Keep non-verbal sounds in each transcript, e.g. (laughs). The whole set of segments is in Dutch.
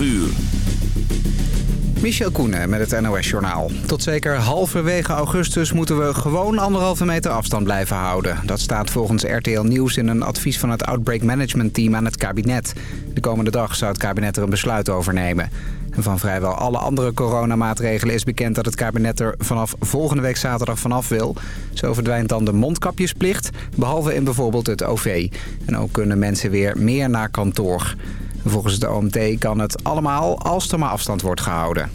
12 uur. Michel Koenen met het NOS-journaal. Tot zeker halverwege augustus moeten we gewoon anderhalve meter afstand blijven houden. Dat staat volgens RTL Nieuws in een advies van het Outbreak Management Team aan het kabinet. De komende dag zou het kabinet er een besluit over nemen. En van vrijwel alle andere coronamaatregelen is bekend dat het kabinet er vanaf volgende week zaterdag vanaf wil. Zo verdwijnt dan de mondkapjesplicht, behalve in bijvoorbeeld het OV. En ook kunnen mensen weer meer naar kantoor. Volgens de OMT kan het allemaal als er maar afstand wordt gehouden.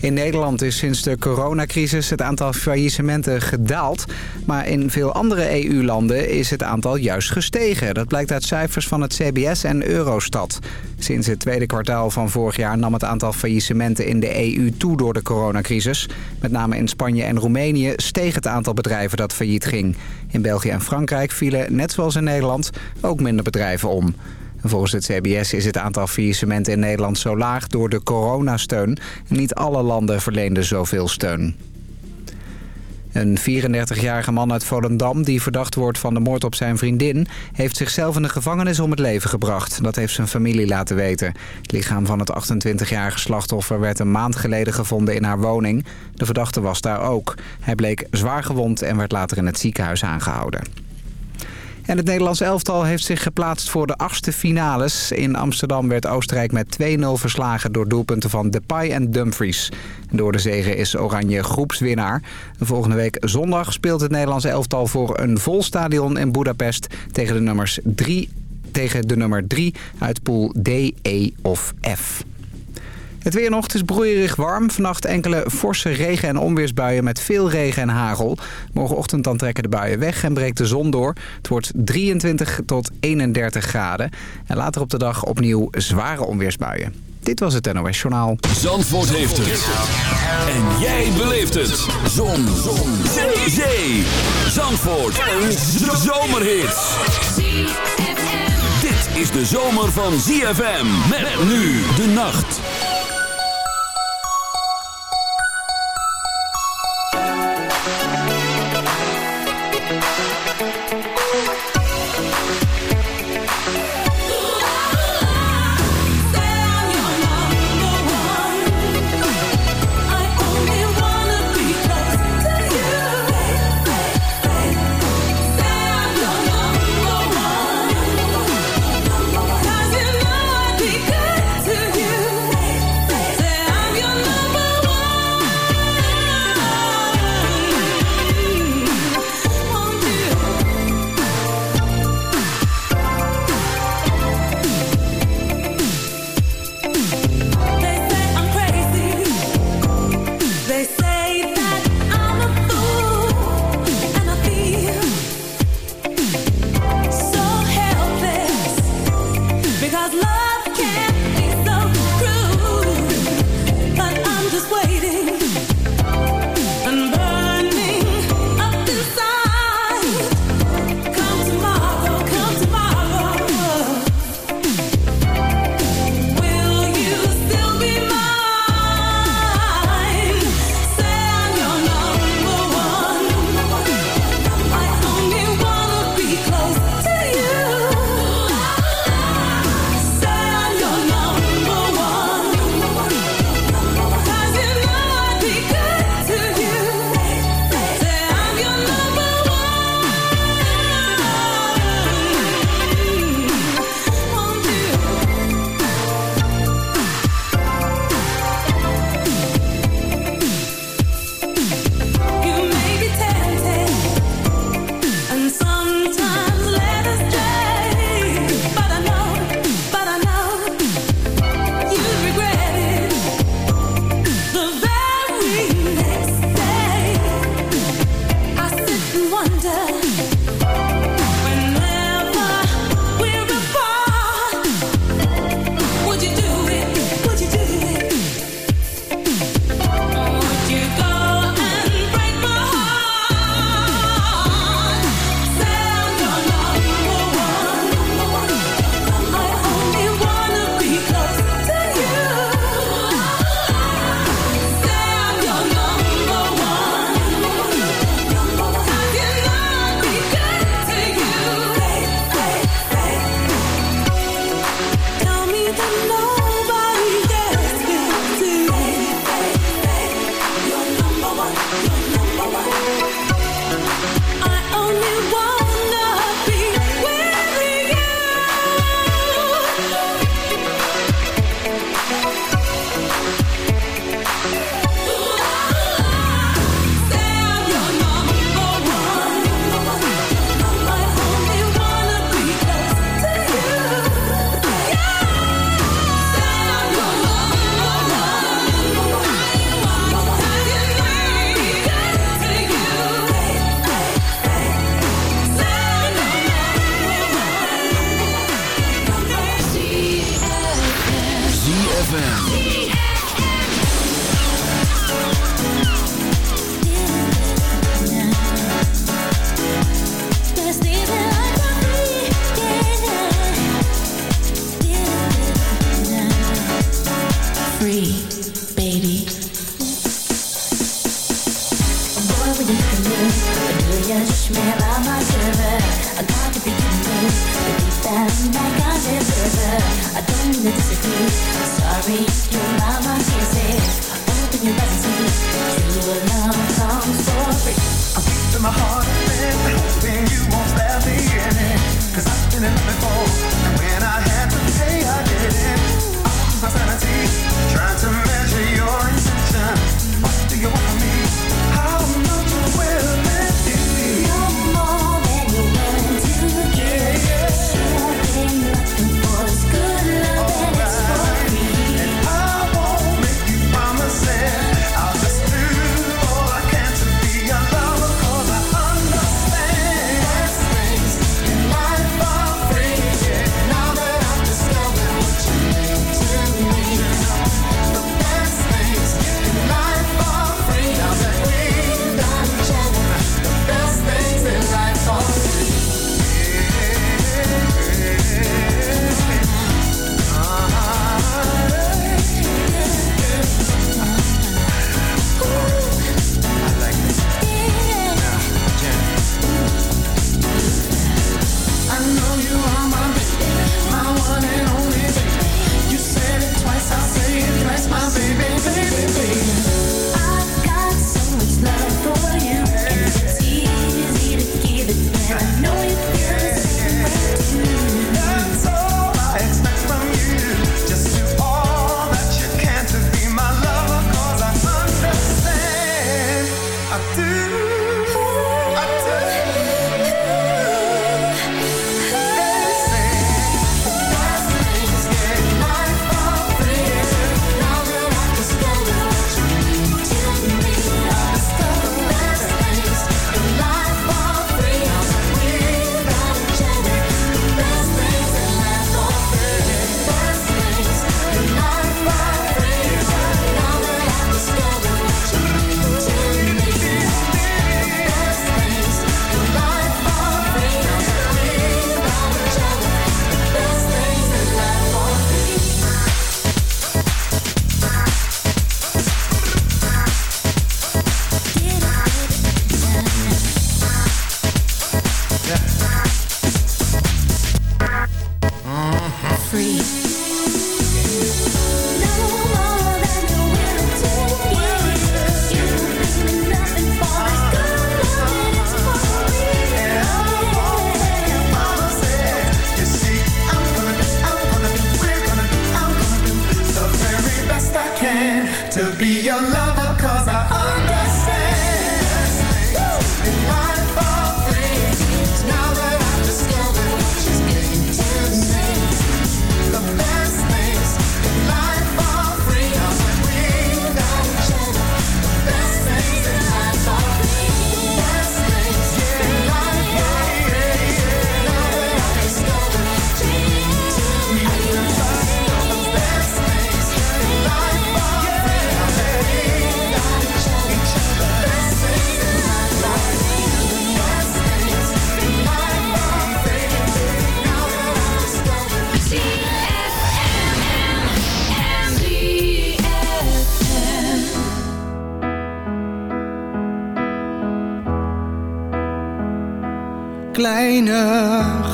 In Nederland is sinds de coronacrisis het aantal faillissementen gedaald. Maar in veel andere EU-landen is het aantal juist gestegen. Dat blijkt uit cijfers van het CBS en Eurostat. Sinds het tweede kwartaal van vorig jaar nam het aantal faillissementen in de EU toe door de coronacrisis. Met name in Spanje en Roemenië steeg het aantal bedrijven dat failliet ging. In België en Frankrijk vielen, net zoals in Nederland, ook minder bedrijven om. Volgens het CBS is het aantal faillissementen in Nederland zo laag door de coronasteun. Niet alle landen verleenden zoveel steun. Een 34-jarige man uit Volendam die verdacht wordt van de moord op zijn vriendin... heeft zichzelf in de gevangenis om het leven gebracht. Dat heeft zijn familie laten weten. Het lichaam van het 28-jarige slachtoffer werd een maand geleden gevonden in haar woning. De verdachte was daar ook. Hij bleek zwaar gewond en werd later in het ziekenhuis aangehouden. En het Nederlands elftal heeft zich geplaatst voor de achtste finales. In Amsterdam werd Oostenrijk met 2-0 verslagen door doelpunten van Depay en Dumfries. Door de zegen is Oranje groepswinnaar. Volgende week zondag speelt het Nederlands elftal voor een vol stadion in Budapest tegen de nummers 3 tegen de nummer 3 uit pool D, E of F. Het weer nog, is broeierig warm. Vannacht enkele forse regen- en onweersbuien met veel regen en hagel. Morgenochtend dan trekken de buien weg en breekt de zon door. Het wordt 23 tot 31 graden. En later op de dag opnieuw zware onweersbuien. Dit was het NOS Journaal. Zandvoort heeft het. En jij beleeft het. Zon. zon. Zee. Zee. Zandvoort. Een zomerhit. Dit is de zomer van ZFM. Met nu de nacht.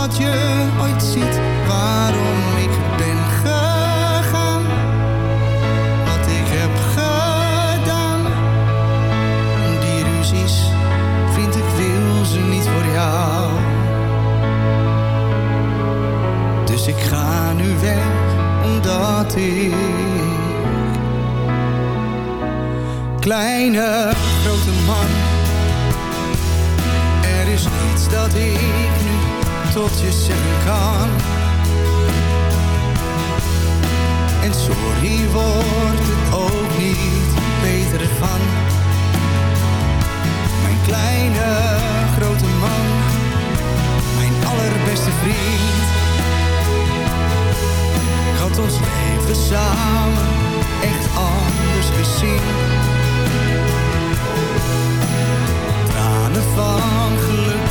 dat je ooit ziet waarom ik ben gegaan. Wat ik heb gedaan. Die ruzies, vriend, ik wil ze niet voor jou. Dus ik ga nu weg, omdat ik kleine, grote man. Er is niets dat ik nu tot je zeggen kan. En sorry wordt het ook niet beter van. Mijn kleine, grote man, mijn allerbeste vriend. Had ons leven samen echt anders gezien. van geluk,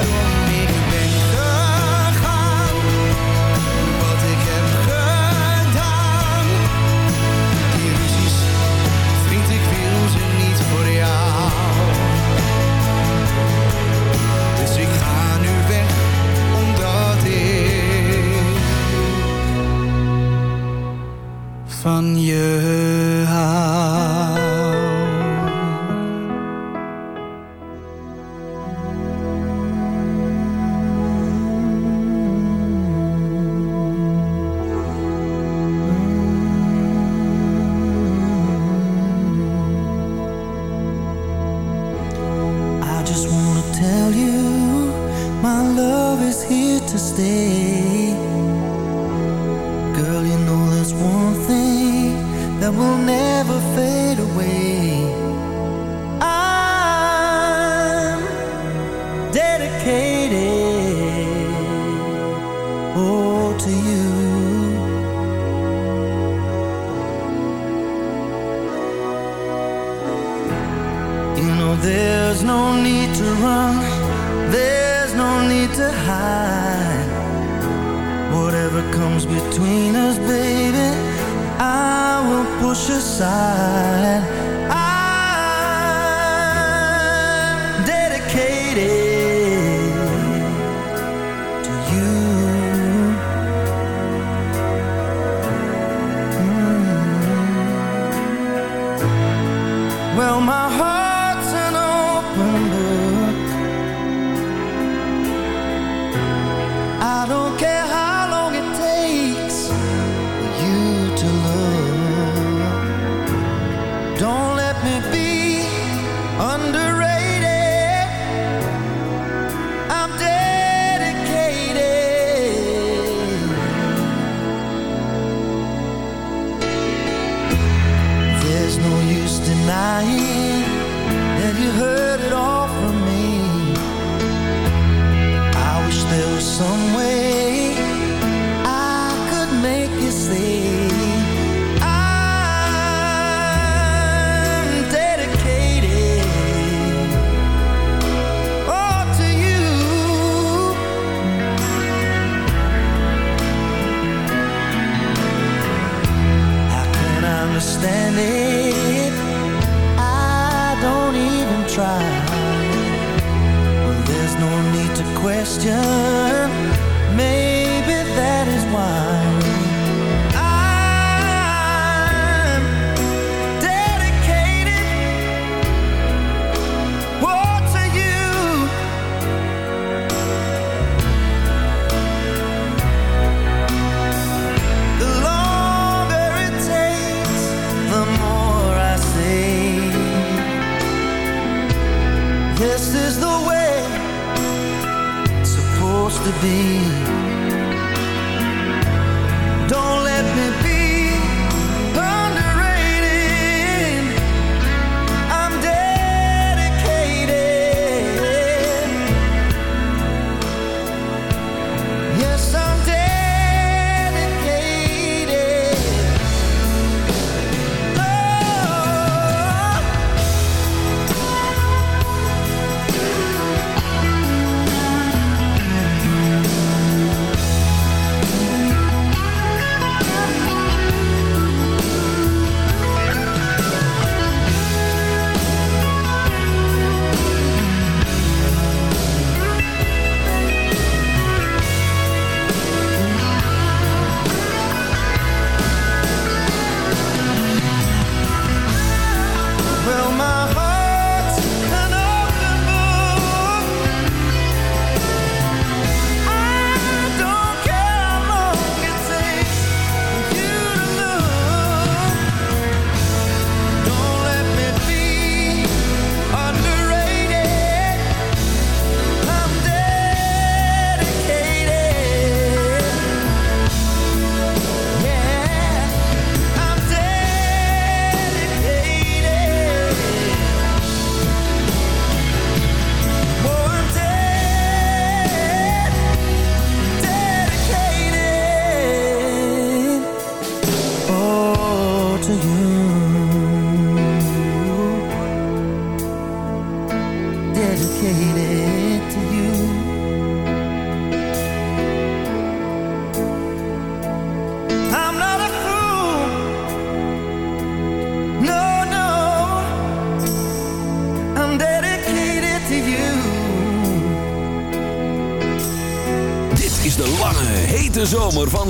I don't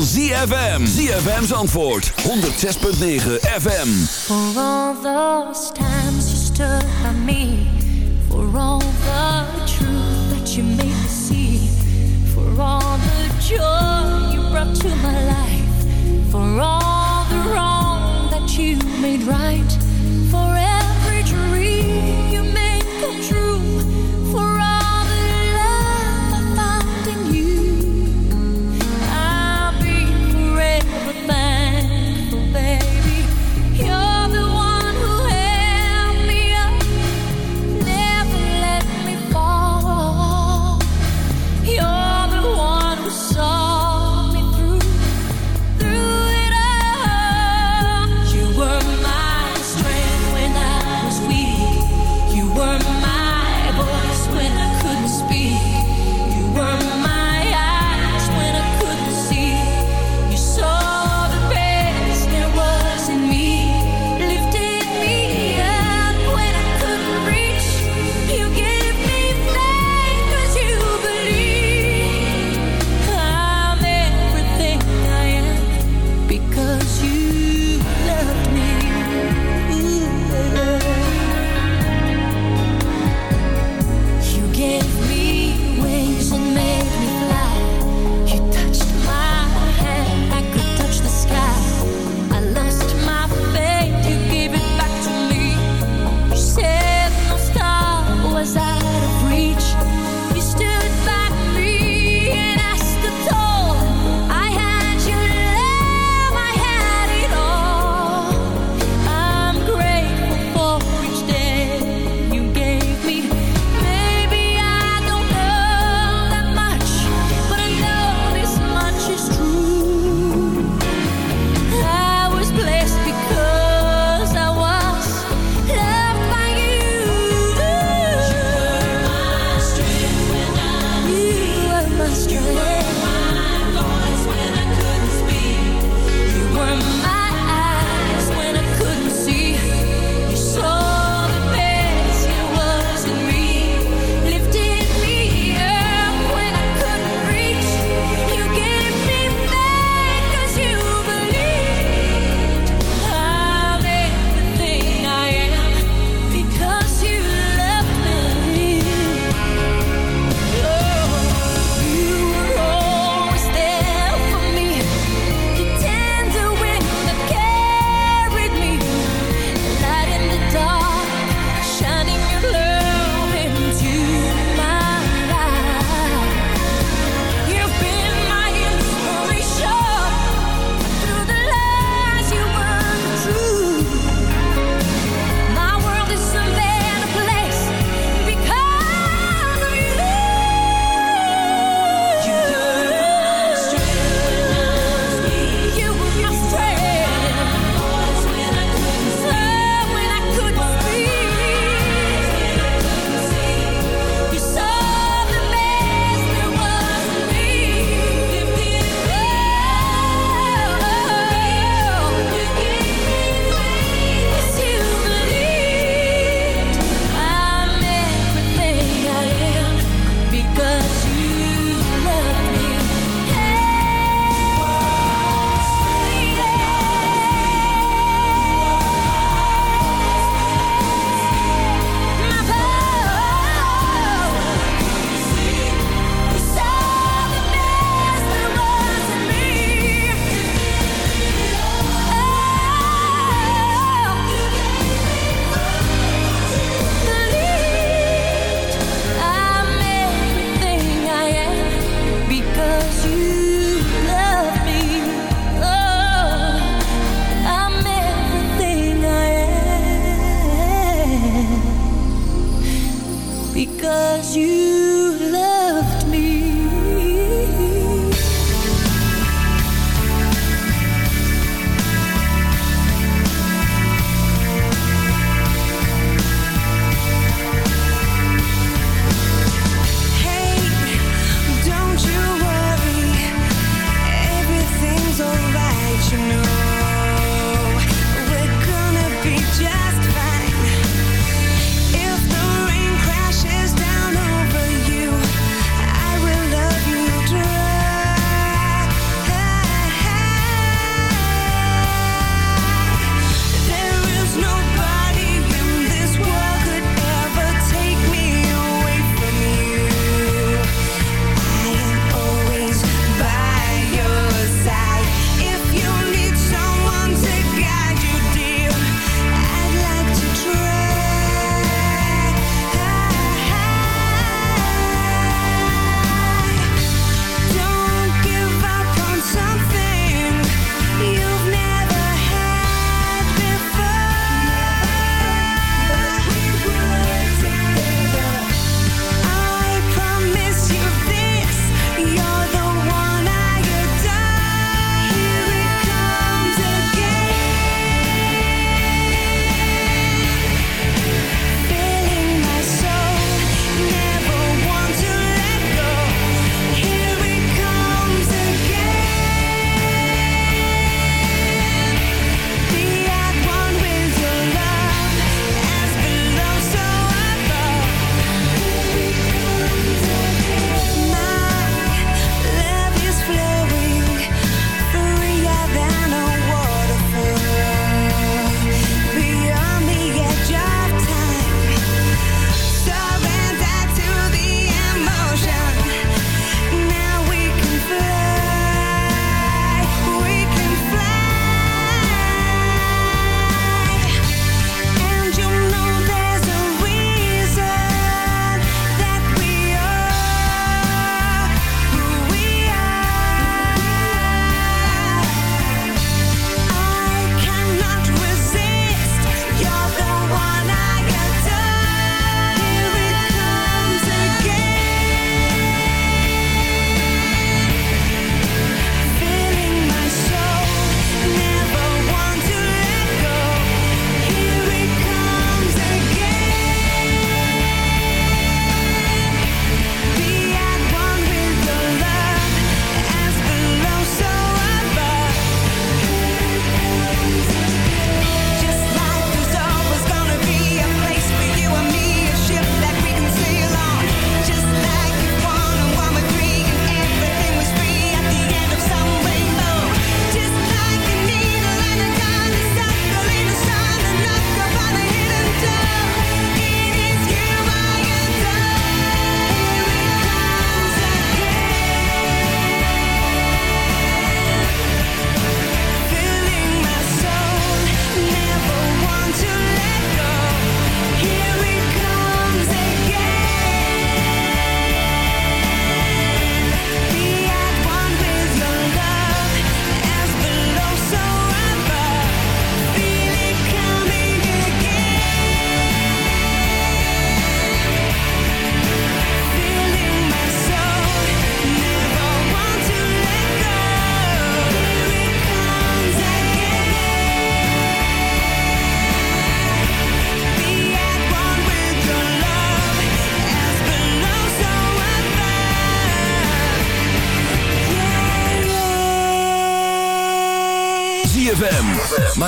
van ZFM. ZFM's antwoord. 106.9 FM. For all those times you stood by me. For all the truth that you made me see. For all the joy you brought to my life. For all the wrong that you made right.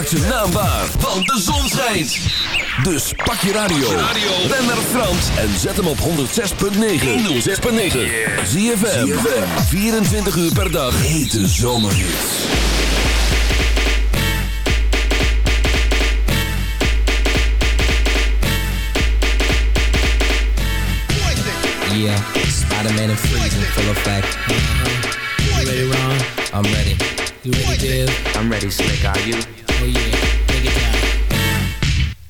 Maak zijn naam waar, want de zon schijnt. Dus pak je radio. Ben naar Frans en zet hem op 106.9. 106.9. Zie je 24 uur per dag. Hete zomerhits. Yeah, Spider-Man and freezing full effect. Uh-huh. You ready, Ron? I'm ready. You ready, Dave? I'm ready, Slick. Are you?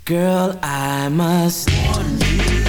Girl, I must.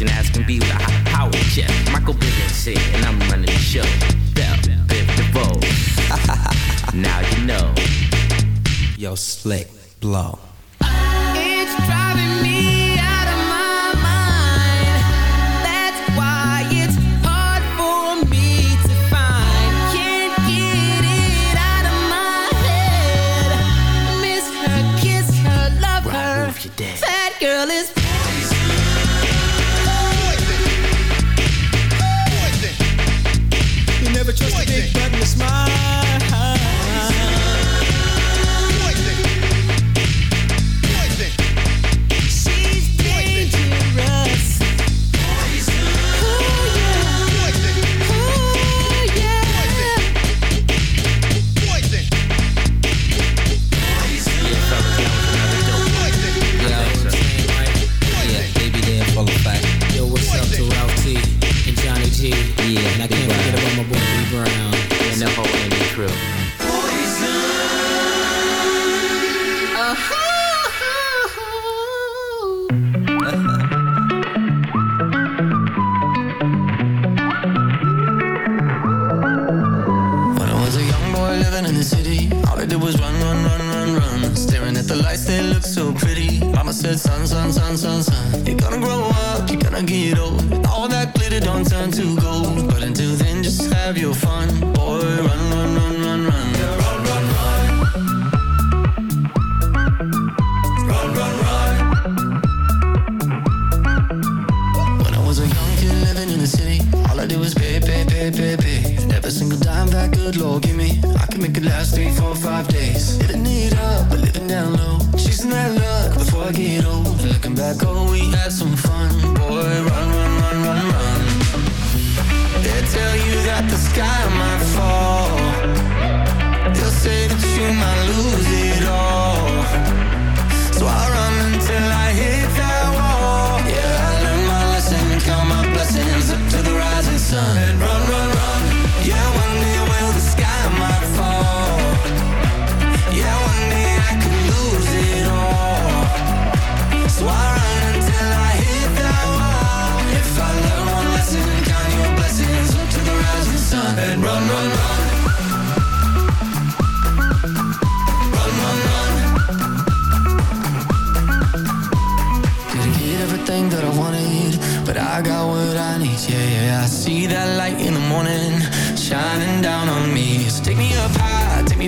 and askin' me be with a power check. Michael Bivens said, and I'm running the show. Bell, Biff DeVoe. (laughs) now you know. Yo, slick, blow.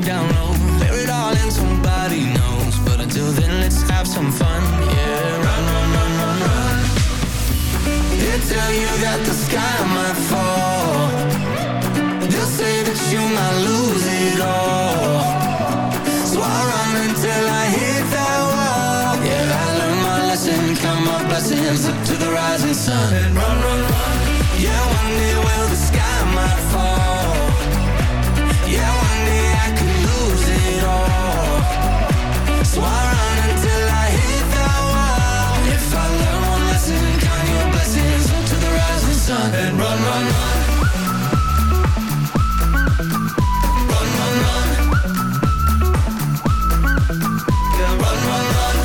down low. Let it all in, somebody knows. But until then, let's have some fun Yeah, run, run, run, run, run. They tell you that the sky might fall. They'll say that you might lose it all. So I run until I hit that wall. Yeah, I learned my lesson. Count my blessings up to the rising sun. And run, run, run. And run, run, run. Run, run, run. Yeah, run, run, run.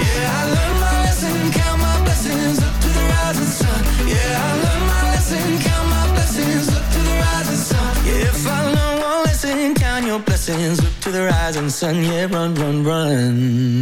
Yeah, I learned my lesson, count my blessings up to the rising sun. Yeah, I learned my lesson, count my blessings up to the rising sun. Yeah, if I learn one lesson, count your blessings up to the rising sun. Yeah, run, run, run.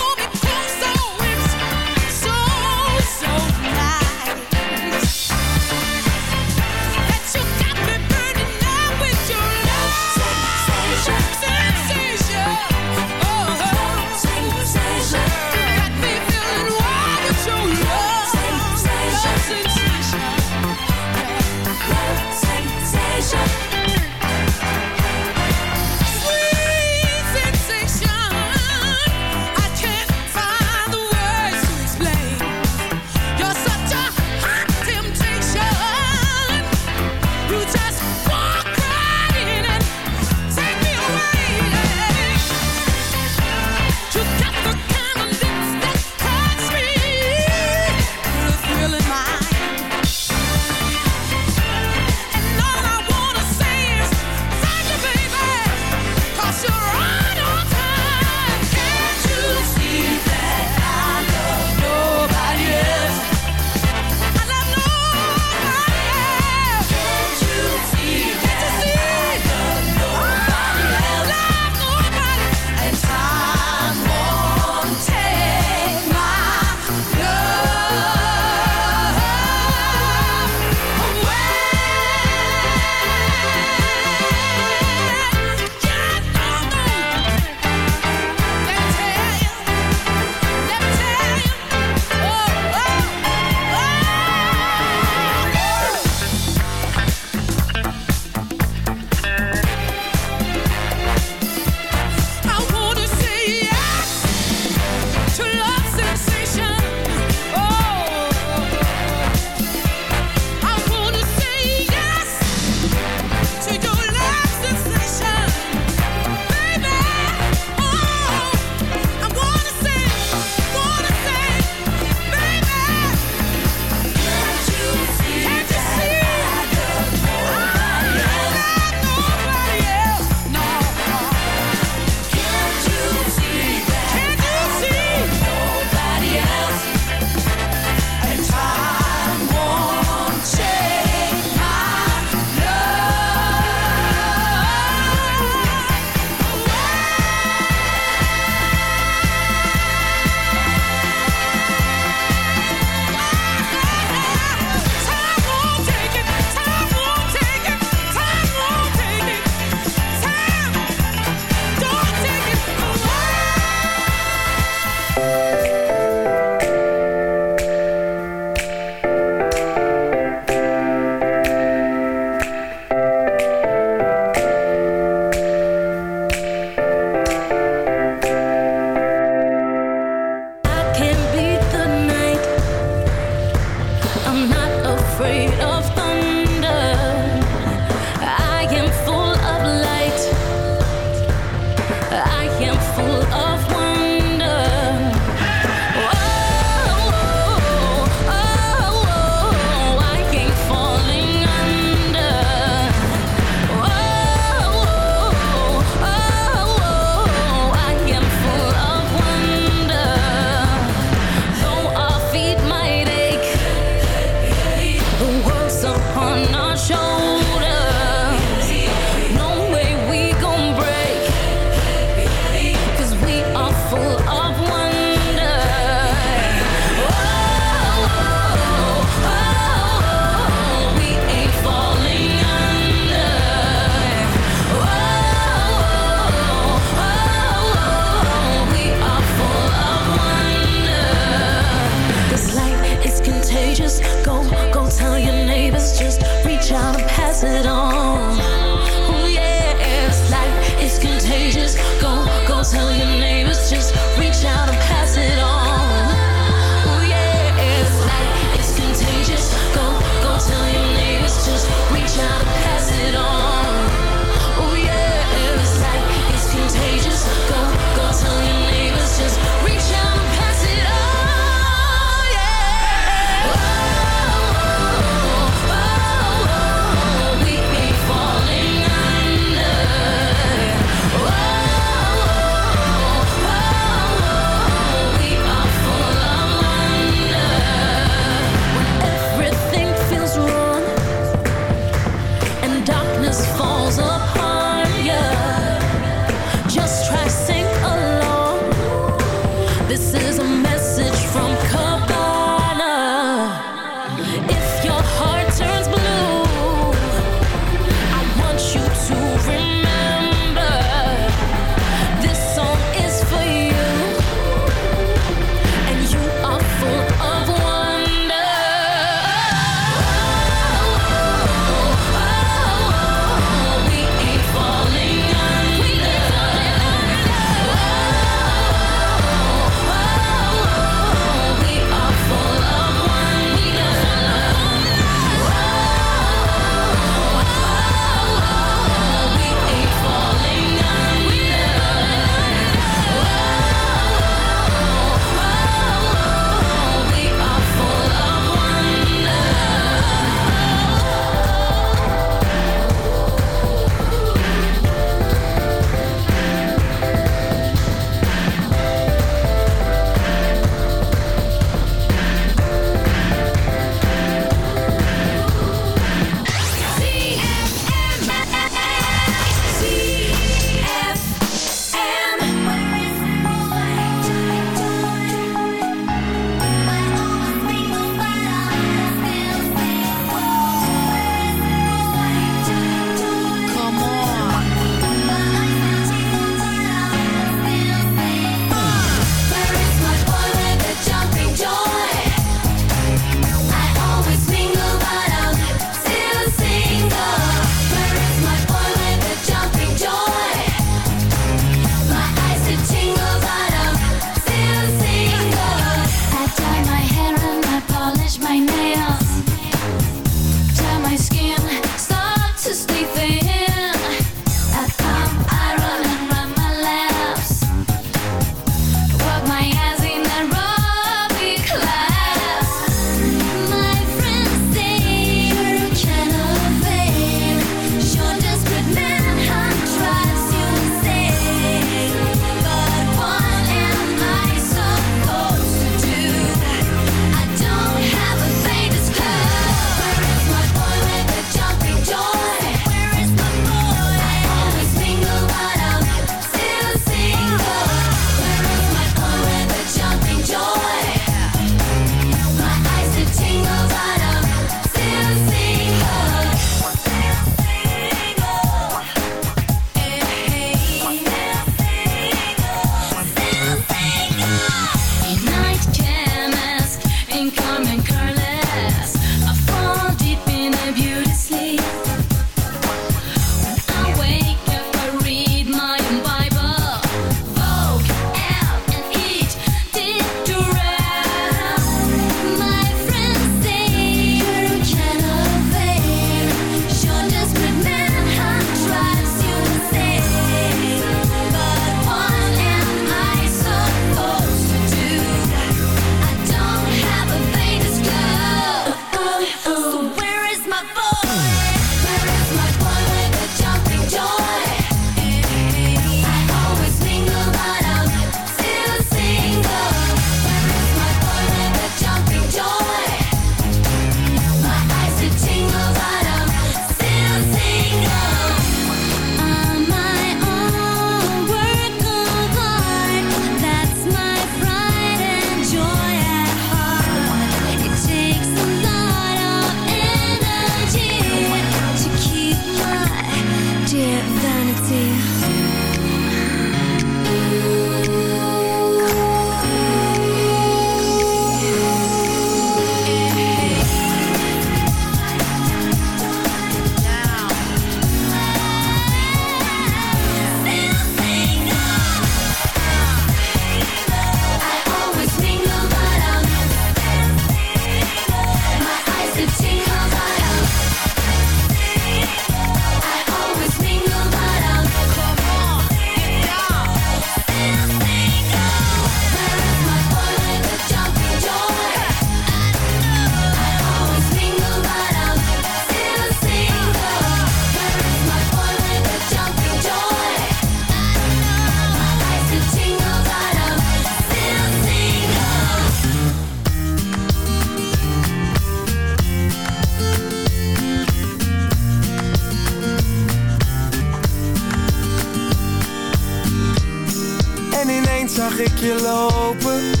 Ik je lopen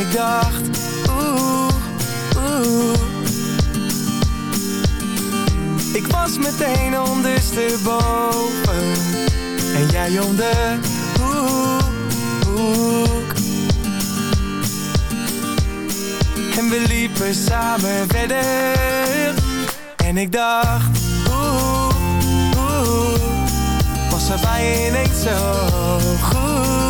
ik dacht, oeh, oeh. Ik was meteen ondersteboven en jij om de hoek. En we liepen samen verder en ik dacht, oeh, oeh. Was er bij ineens zo goed,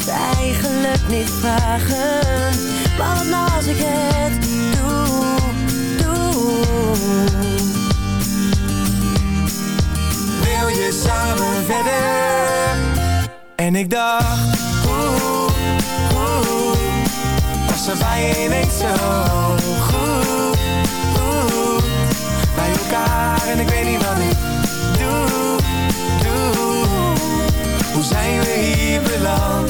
Het eigenlijk niet vragen. Maar wat nou als ik het doe, doe. Wil je samen verder? En ik dacht, oeh, oeh. Was er bij ineens zo goed. Bij elkaar en ik weet niet wat ik doe, doe. Hoe zijn we hier beland?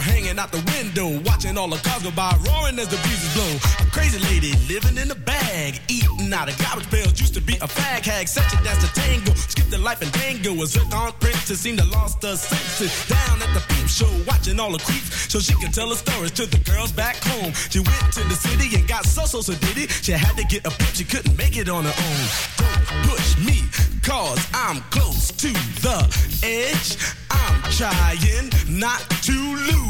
hanging out the window, watching all the cars go by, roaring as the breezes blow. A crazy lady living in a bag, eating out of garbage pails. Used to be a fag hag, such a dance to tango. Skipped the life and dango. A zircon princess seemed to lost her senses. Down at the peep show, watching all the creeps, so she could tell her stories to the girls back home. She went to the city and got so so so did it. She had to get a pimp, she couldn't make it on her own. Don't push me, cause I'm close to the edge. I'm trying not to lose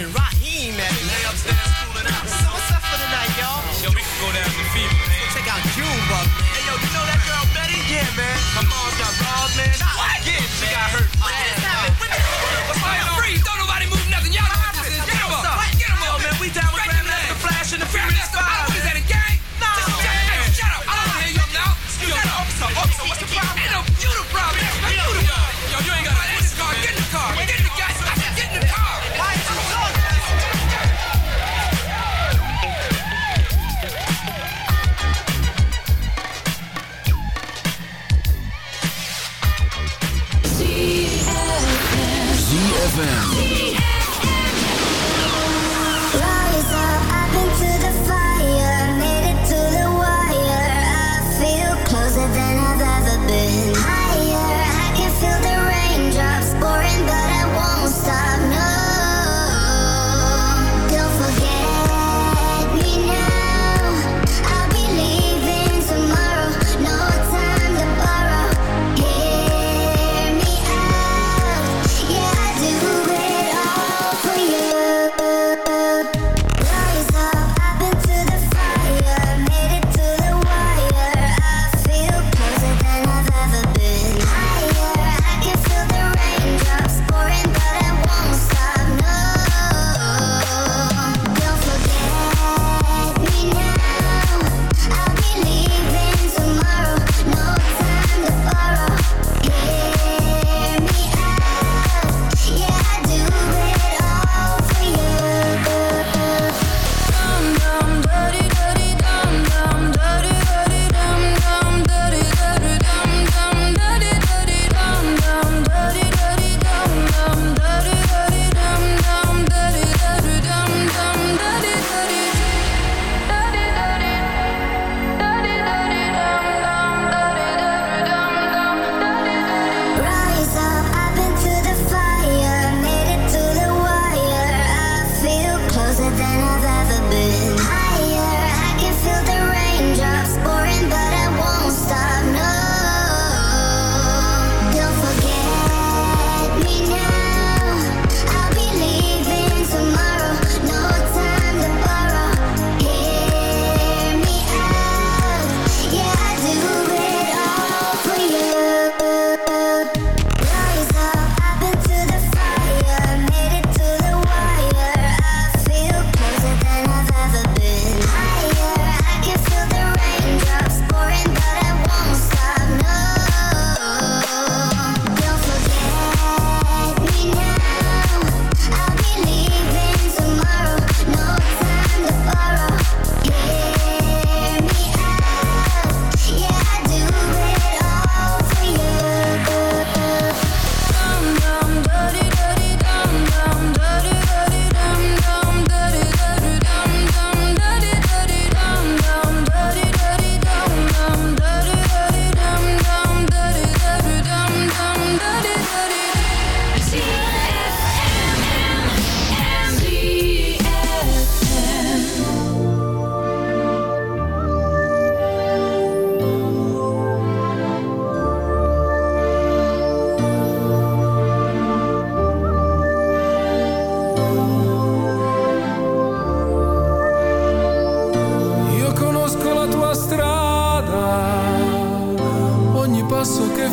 And Raheem at? Lay upstairs cooling out. So what's up for the night, y'all? Yo, we can go down to Fever, man. Check out Junebug. Hey,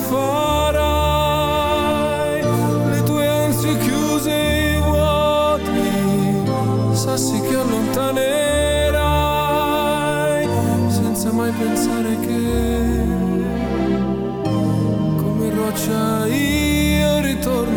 farai. Le tue ansie chiuse e vuoti, sassi che allontanerai senza mai pensare che come roccia io ritorno